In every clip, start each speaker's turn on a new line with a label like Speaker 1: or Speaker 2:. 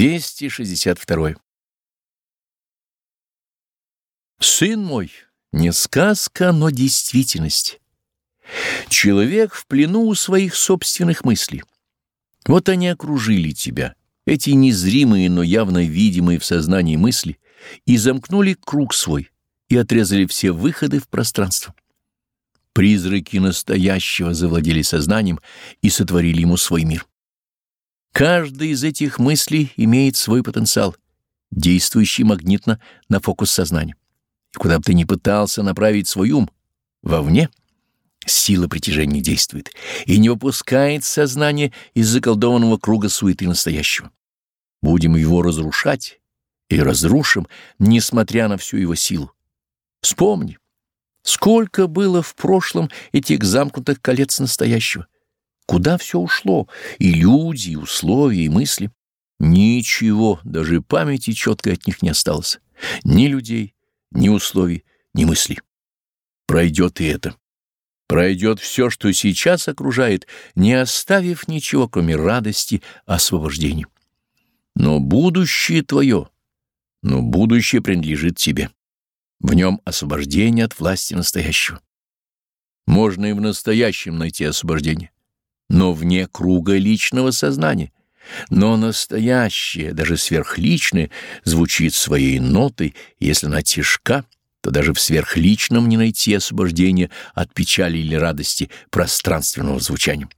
Speaker 1: 262. Сын мой, не сказка, но действительность. Человек в плену у своих собственных мыслей. Вот они окружили тебя, эти незримые, но явно видимые в сознании мысли, и замкнули круг свой, и отрезали все выходы в пространство. Призраки настоящего завладели сознанием и сотворили ему свой мир. Каждая из этих мыслей имеет свой потенциал, действующий магнитно на фокус сознания. И куда бы ты ни пытался направить свой ум, вовне, сила притяжения действует и не выпускает сознание из заколдованного круга суеты настоящего. Будем его разрушать и разрушим, несмотря на всю его силу. Вспомни, сколько было в прошлом этих замкнутых колец настоящего. Куда все ушло? И люди, и условия, и мысли. Ничего, даже памяти четкой от них не осталось. Ни людей, ни условий, ни мыслей. Пройдет и это. Пройдет все, что сейчас окружает, не оставив ничего, кроме радости освобождения. Но будущее твое, но будущее принадлежит тебе. В нем освобождение от власти настоящего. Можно и в настоящем найти освобождение но вне круга личного сознания. Но настоящее, даже сверхличное, звучит своей нотой, если она тяжка, то даже в сверхличном не найти освобождения от печали или радости пространственного звучания.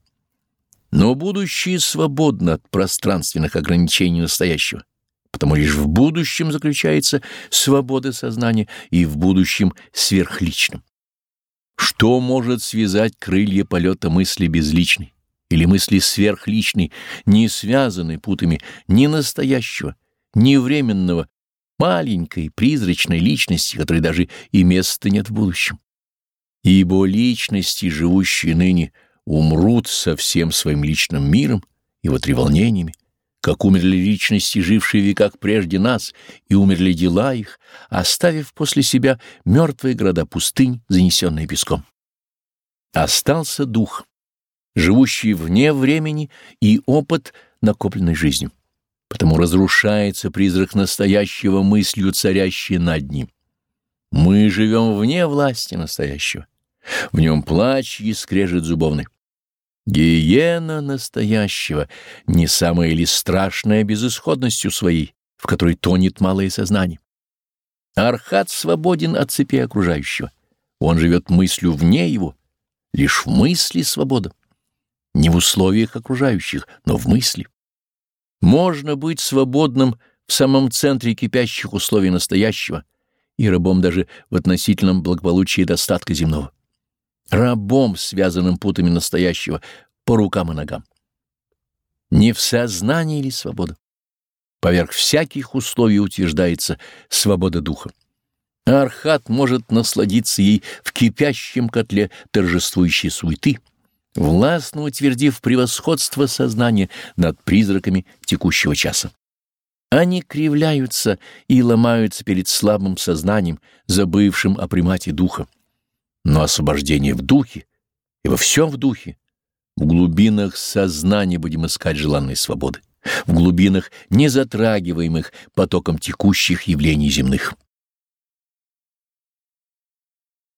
Speaker 1: Но будущее свободно от пространственных ограничений настоящего, потому лишь в будущем заключается свобода сознания и в будущем сверхличном. Что может связать крылья полета мысли безличной? Или мысли сверхличной, не связаны путами ни настоящего, ни временного, маленькой призрачной личности, которой даже и места нет в будущем. Ибо личности, живущие ныне, умрут со всем своим личным миром, его треволнениями, как умерли личности, жившие в веках прежде нас, и умерли дела их, оставив после себя мертвые города пустынь, занесенные песком. Остался дух живущий вне времени и опыт, накопленной жизнью. Потому разрушается призрак настоящего мыслью, царящей над ним. Мы живем вне власти настоящего. В нем плач и скрежет зубовный. Гиена настоящего не самая ли страшная безысходностью своей, в которой тонет малое сознание. Архат свободен от цепи окружающего. Он живет мыслью вне его. Лишь в мысли свобода не в условиях окружающих, но в мысли. Можно быть свободным в самом центре кипящих условий настоящего и рабом даже в относительном благополучии достатка земного. Рабом, связанным путами настоящего, по рукам и ногам. Не в сознании ли свобода? Поверх всяких условий утверждается свобода духа. Архат может насладиться ей в кипящем котле торжествующей суеты — властно утвердив превосходство сознания над призраками текущего часа. Они кривляются и ломаются перед слабым сознанием, забывшим о примате духа. Но освобождение в духе и во всем в духе. В глубинах сознания будем искать желанной свободы, в глубинах, не затрагиваемых потоком текущих явлений земных.